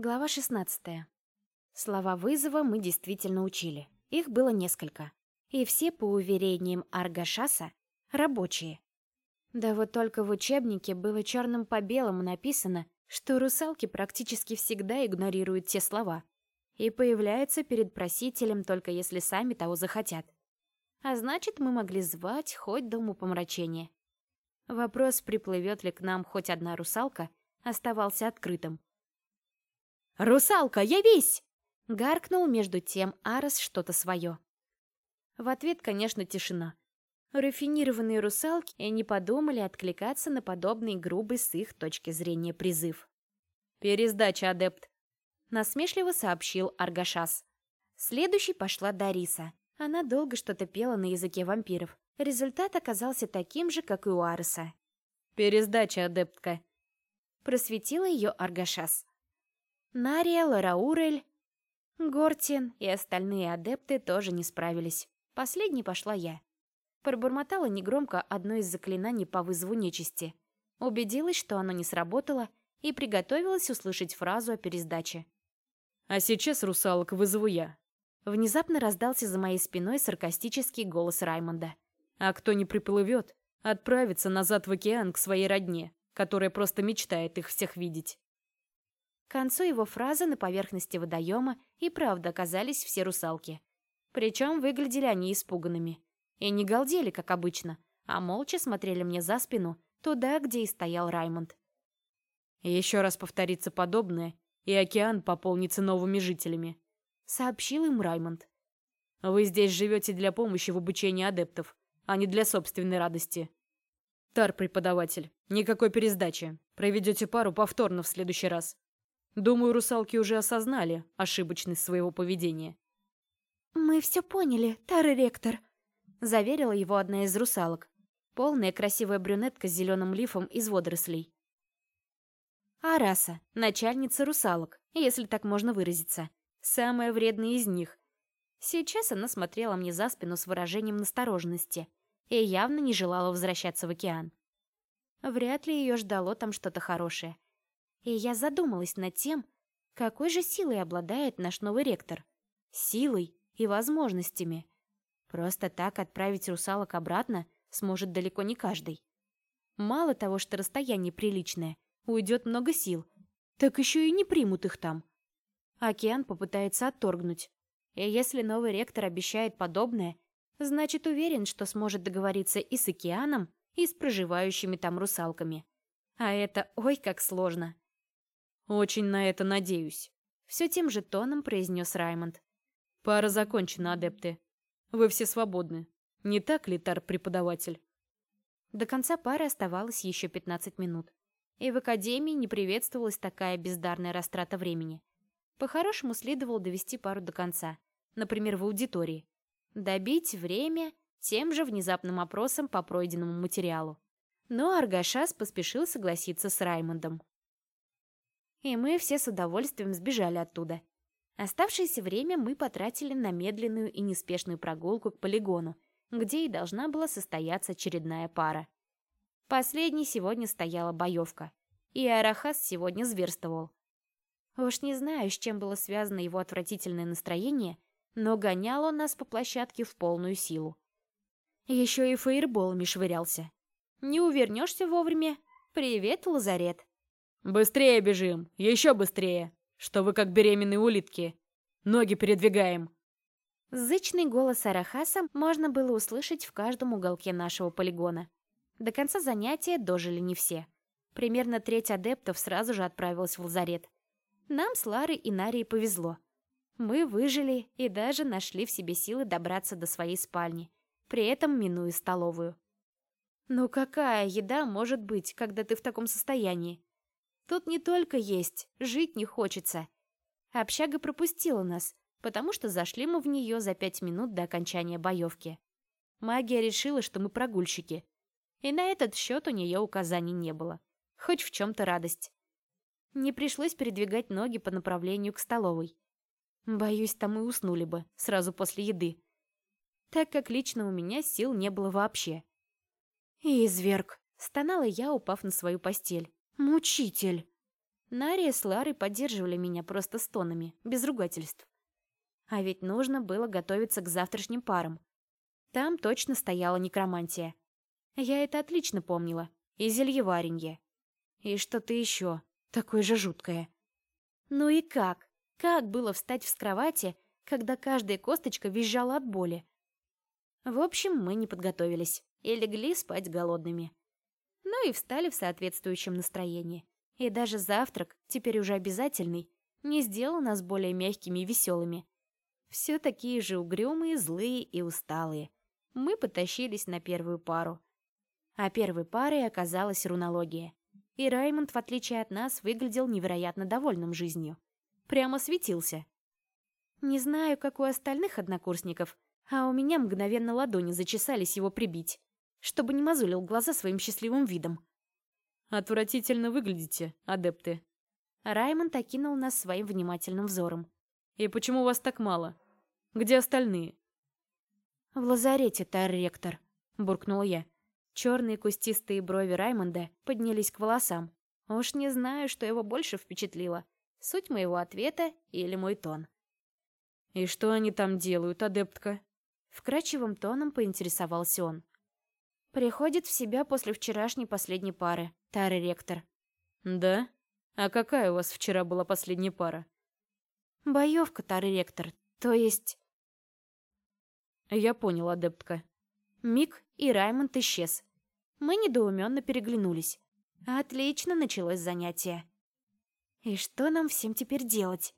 Глава 16. Слова вызова мы действительно учили. Их было несколько. И все, по уверениям Аргашаса, рабочие. Да вот только в учебнике было черным по белому написано, что русалки практически всегда игнорируют те слова и появляются перед просителем только если сами того захотят. А значит, мы могли звать хоть до умопомрачения. Вопрос, приплывет ли к нам хоть одна русалка, оставался открытым. «Русалка, явись!» Гаркнул между тем Арос что-то свое. В ответ, конечно, тишина. Рафинированные русалки и не подумали откликаться на подобный грубый с их точки зрения призыв. «Пересдача, адепт!» Насмешливо сообщил Аргашас. Следующей пошла Дариса. Она долго что-то пела на языке вампиров. Результат оказался таким же, как и у Ареса. «Пересдача, адептка!» Просветила ее Аргашас. Нария, Лараурель, Гортин и остальные адепты тоже не справились. Последней пошла я. Пробормотала негромко одно из заклинаний по вызову нечисти. Убедилась, что оно не сработало, и приготовилась услышать фразу о пересдаче. «А сейчас, русалок, вызову я». Внезапно раздался за моей спиной саркастический голос Раймонда. «А кто не приплывет, отправится назад в океан к своей родне, которая просто мечтает их всех видеть». К концу его фразы на поверхности водоема и правда оказались все русалки. Причем выглядели они испуганными. И не галдели, как обычно, а молча смотрели мне за спину, туда, где и стоял Раймонд. «Еще раз повторится подобное, и океан пополнится новыми жителями», — сообщил им Раймонд. «Вы здесь живете для помощи в обучении адептов, а не для собственной радости. Тар, преподаватель, никакой пересдачи. Проведете пару повторно в следующий раз. Думаю, русалки уже осознали ошибочность своего поведения. «Мы все поняли, Тары Ректор», — заверила его одна из русалок. Полная красивая брюнетка с зеленым лифом из водорослей. Араса, начальница русалок, если так можно выразиться. Самая вредная из них. Сейчас она смотрела мне за спину с выражением настороженности и явно не желала возвращаться в океан. Вряд ли ее ждало там что-то хорошее — и я задумалась над тем, какой же силой обладает наш новый ректор. Силой и возможностями. Просто так отправить русалок обратно сможет далеко не каждый. Мало того, что расстояние приличное, уйдет много сил, так еще и не примут их там. Океан попытается отторгнуть. И если новый ректор обещает подобное, значит уверен, что сможет договориться и с океаном, и с проживающими там русалками. А это ой как сложно. «Очень на это надеюсь», — все тем же тоном произнес Раймонд. «Пара закончена, адепты. Вы все свободны. Не так ли, Тар-преподаватель?» До конца пары оставалось еще 15 минут. И в академии не приветствовалась такая бездарная растрата времени. По-хорошему следовало довести пару до конца, например, в аудитории. Добить время тем же внезапным опросом по пройденному материалу. Но Аргашас поспешил согласиться с Раймондом и мы все с удовольствием сбежали оттуда. Оставшееся время мы потратили на медленную и неспешную прогулку к полигону, где и должна была состояться очередная пара. Последней сегодня стояла боевка, и Арахас сегодня зверствовал. Уж не знаю, с чем было связано его отвратительное настроение, но гонял он нас по площадке в полную силу. Еще и фаерболами швырялся. Не увернешься вовремя. Привет, лазарет. «Быстрее бежим! Еще быстрее! Что вы как беременные улитки! Ноги передвигаем!» Зычный голос Арахаса можно было услышать в каждом уголке нашего полигона. До конца занятия дожили не все. Примерно треть адептов сразу же отправилась в лазарет. Нам с Ларой и Нарией повезло. Мы выжили и даже нашли в себе силы добраться до своей спальни, при этом минуя столовую. Ну какая еда может быть, когда ты в таком состоянии? Тут не только есть, жить не хочется. Общага пропустила нас, потому что зашли мы в нее за пять минут до окончания боевки. Магия решила, что мы прогульщики. И на этот счет у нее указаний не было. Хоть в чем-то радость. Не пришлось передвигать ноги по направлению к столовой. Боюсь, там и уснули бы, сразу после еды. Так как лично у меня сил не было вообще. «Изверг!» — стонала я, упав на свою постель. «Мучитель!» Нария с Ларой поддерживали меня просто стонами, без ругательств. А ведь нужно было готовиться к завтрашним парам. Там точно стояла некромантия. Я это отлично помнила. И зельеваренье. И что-то еще, такое же жуткое. Ну и как? Как было встать с кровати, когда каждая косточка визжала от боли? В общем, мы не подготовились и легли спать голодными. Ну и встали в соответствующем настроении. И даже завтрак, теперь уже обязательный, не сделал нас более мягкими и веселыми. Все такие же угрюмые, злые и усталые. Мы потащились на первую пару. А первой парой оказалась рунология. И Раймонд, в отличие от нас, выглядел невероятно довольным жизнью. Прямо светился. Не знаю, как у остальных однокурсников, а у меня мгновенно ладони зачесались его прибить, чтобы не мозолил глаза своим счастливым видом. «Отвратительно выглядите, адепты». Раймонд окинул нас своим внимательным взором. «И почему вас так мало? Где остальные?» «В лазарете, тар-ректор», — буркнула я. Черные кустистые брови Раймонда поднялись к волосам. Уж не знаю, что его больше впечатлило. Суть моего ответа или мой тон. «И что они там делают, адептка?» Вкрадчивым тоном поинтересовался он. Приходит в себя после вчерашней последней пары, Тары Ректор. Да? А какая у вас вчера была последняя пара? Боевка, Тары Ректор. То есть... Я понял, адептка. Миг, и Раймонд исчез. Мы недоуменно переглянулись. Отлично началось занятие. И что нам всем теперь делать?